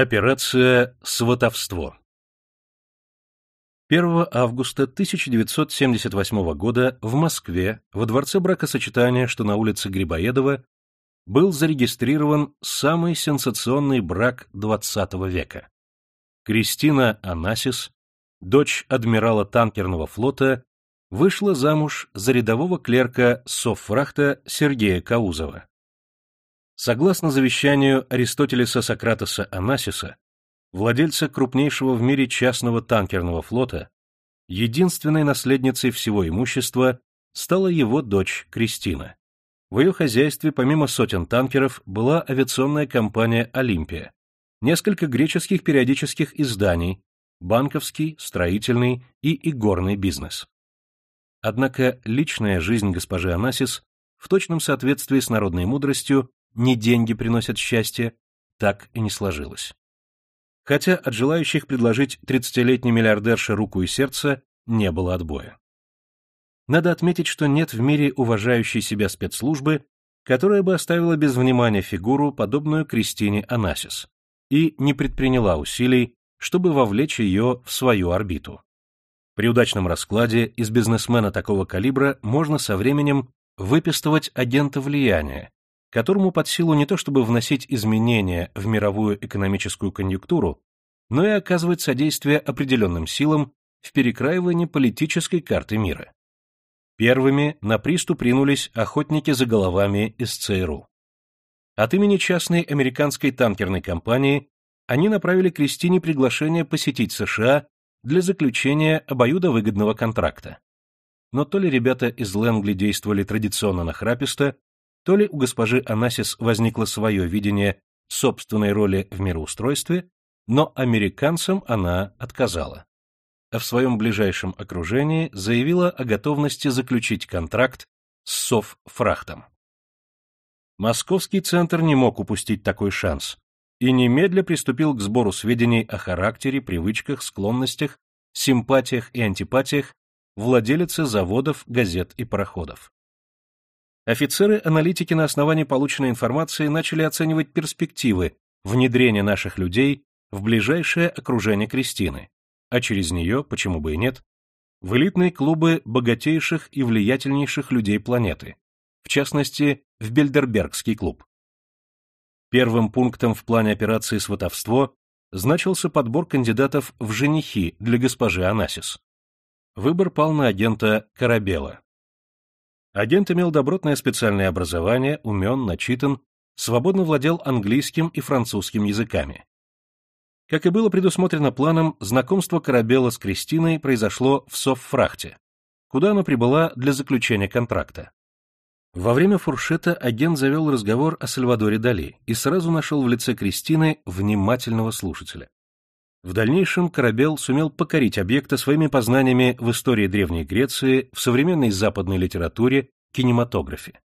Операция «Сватовство» 1 августа 1978 года в Москве, во дворце бракосочетания, что на улице Грибоедова, был зарегистрирован самый сенсационный брак XX века. Кристина Анасис, дочь адмирала танкерного флота, вышла замуж за рядового клерка Соффрахта Сергея Каузова. Согласно завещанию Аристотелеса Сократоса Анасиса, владельца крупнейшего в мире частного танкерного флота, единственной наследницей всего имущества стала его дочь Кристина. В ее хозяйстве помимо сотен танкеров была авиационная компания «Олимпия», несколько греческих периодических изданий, банковский, строительный и игорный бизнес. Однако личная жизнь госпожи Анасис в точном соответствии с народной мудростью не деньги приносят счастье, так и не сложилось. Хотя от желающих предложить 30-летней миллиардерше руку и сердце не было отбоя. Надо отметить, что нет в мире уважающей себя спецслужбы, которая бы оставила без внимания фигуру, подобную Кристине Анасис, и не предприняла усилий, чтобы вовлечь ее в свою орбиту. При удачном раскладе из бизнесмена такого калибра можно со временем выпистывать агента влияния, которому под силу не то чтобы вносить изменения в мировую экономическую конъюнктуру, но и оказывать содействие определенным силам в перекраивании политической карты мира. Первыми на приступ ринулись охотники за головами из ЦРУ. От имени частной американской танкерной компании они направили Кристине приглашение посетить США для заключения обоюдовыгодного контракта. Но то ли ребята из Лэнгли действовали традиционно нахраписто, то ли у госпожи Анасис возникло свое видение собственной роли в мироустройстве, но американцам она отказала. А в своем ближайшем окружении заявила о готовности заключить контракт с Совфрахтом. Московский центр не мог упустить такой шанс и немедля приступил к сбору сведений о характере, привычках, склонностях, симпатиях и антипатиях владелицы заводов, газет и пароходов офицеры-аналитики на основании полученной информации начали оценивать перспективы внедрения наших людей в ближайшее окружение Кристины, а через нее, почему бы и нет, в элитные клубы богатейших и влиятельнейших людей планеты, в частности, в Бельдербергский клуб. Первым пунктом в плане операции «Сватовство» значился подбор кандидатов в женихи для госпожи Анасис. Выбор пал на агента Карабела. Агент имел добротное специальное образование, умен, начитан, свободно владел английским и французским языками. Как и было предусмотрено планом, знакомство Корабела с Кристиной произошло в Соффрахте, куда она прибыла для заключения контракта. Во время фуршета агент завел разговор о Сальвадоре Дали и сразу нашел в лице Кристины внимательного слушателя. В дальнейшем Корабел сумел покорить объекта своими познаниями в истории Древней Греции, в современной западной литературе, кинематографе.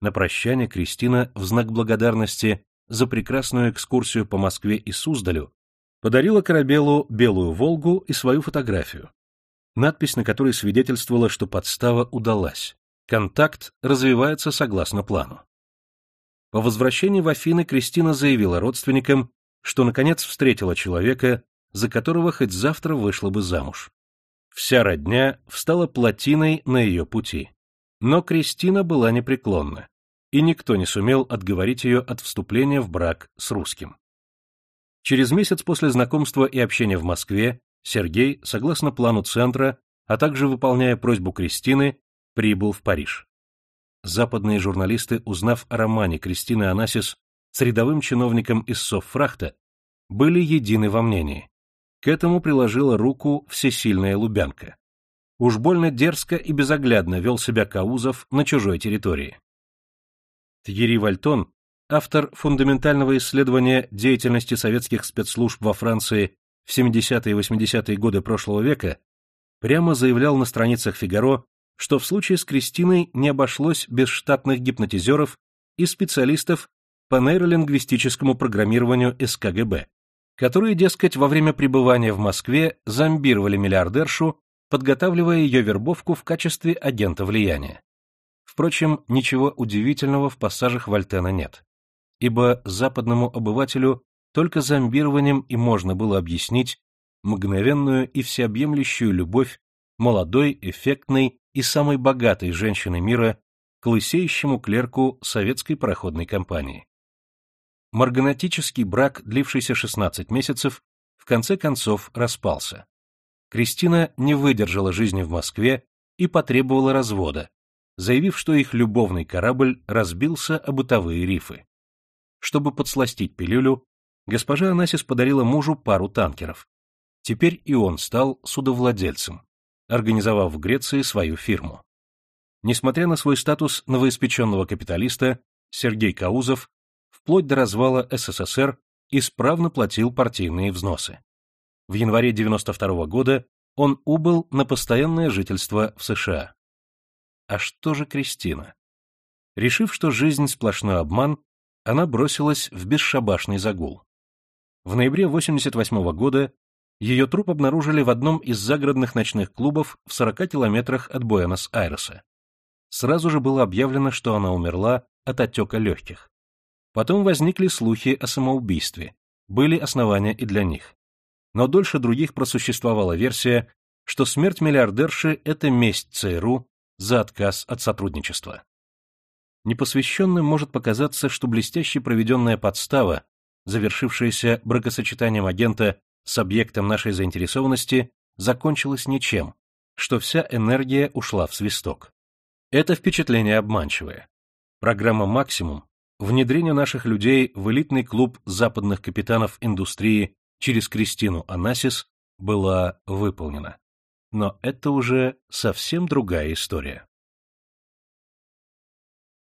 На прощание Кристина, в знак благодарности за прекрасную экскурсию по Москве и Суздалю, подарила Корабелу белую «Волгу» и свою фотографию, надпись на которой свидетельствовала, что подстава удалась. Контакт развивается согласно плану. По возвращении в Афины Кристина заявила родственникам, что наконец встретила человека, за которого хоть завтра вышла бы замуж. Вся родня встала плотиной на ее пути. Но Кристина была непреклонна, и никто не сумел отговорить ее от вступления в брак с русским. Через месяц после знакомства и общения в Москве Сергей, согласно плану центра, а также выполняя просьбу Кристины, прибыл в Париж. Западные журналисты, узнав о романе Кристины Анасис с рядовым чиновником из Соффрахта были едины во мнении. К этому приложила руку всесильная Лубянка. Уж больно дерзко и безоглядно вел себя Каузов на чужой территории. Тьерри Вальтон, автор фундаментального исследования деятельности советских спецслужб во Франции в 70-е и 80-е годы прошлого века, прямо заявлял на страницах «Фигаро», что в случае с Кристиной не обошлось без штатных гипнотизеров и специалистов по нейролингвистическому программированию СКГБ, которые, дескать, во время пребывания в Москве зомбировали миллиардершу, подготавливая ее вербовку в качестве агента влияния. Впрочем, ничего удивительного в пассажах Вольтена нет, ибо западному обывателю Только зомбированием и можно было объяснить мгновенную и всеобъемлющую любовь молодой, эффектной и самой богатой женщины мира к лысеющему клерку советской пароходной компании. Марганатический брак, длившийся 16 месяцев, в конце концов распался. Кристина не выдержала жизни в Москве и потребовала развода, заявив, что их любовный корабль разбился о бытовые рифы. Чтобы подсластить пилюлю, госпожа Анасис подарила мужу пару танкеров. Теперь и он стал судовладельцем, организовав в Греции свою фирму. Несмотря на свой статус новоиспеченного капиталиста, Сергей Каузов вплоть до развала СССР исправно платил партийные взносы. В январе 92 года он убыл на постоянное жительство в США. А что же Кристина? Решив, что жизнь сплошной обман, она бросилась в бесшабашный загул. В ноябре 88 года ее труп обнаружили в одном из загородных ночных клубов в 40 километрах от Буэнос-Айреса. Сразу же было объявлено, что она умерла от отека легких. Потом возникли слухи о самоубийстве, были основания и для них. Но дольше других просуществовала версия, что смерть миллиардерши – это месть ЦРУ за отказ от сотрудничества. Непосвященным может показаться, что блестяще проведенная подстава, завершившаяся бракосочетанием агента с объектом нашей заинтересованности, закончилась ничем, что вся энергия ушла в свисток. Это впечатление обманчивое. Программа «Максимум» внедрение наших людей в элитный клуб западных капитанов индустрии через Кристину Анасис была выполнена. Но это уже совсем другая история.